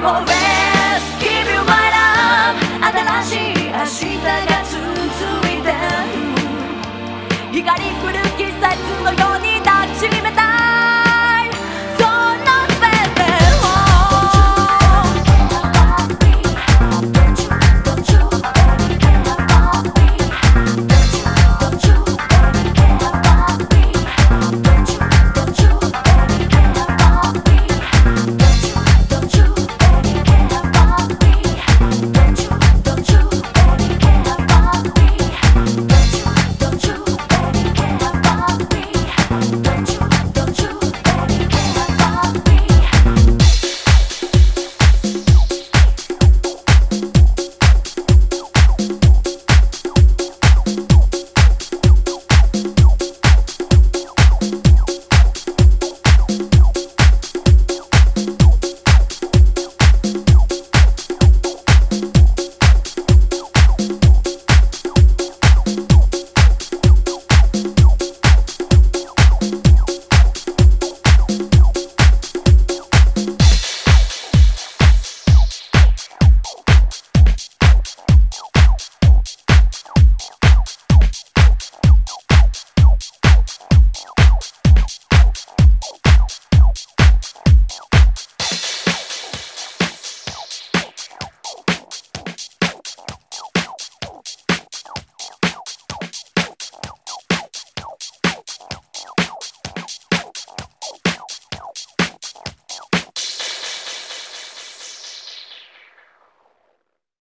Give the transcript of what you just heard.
mover.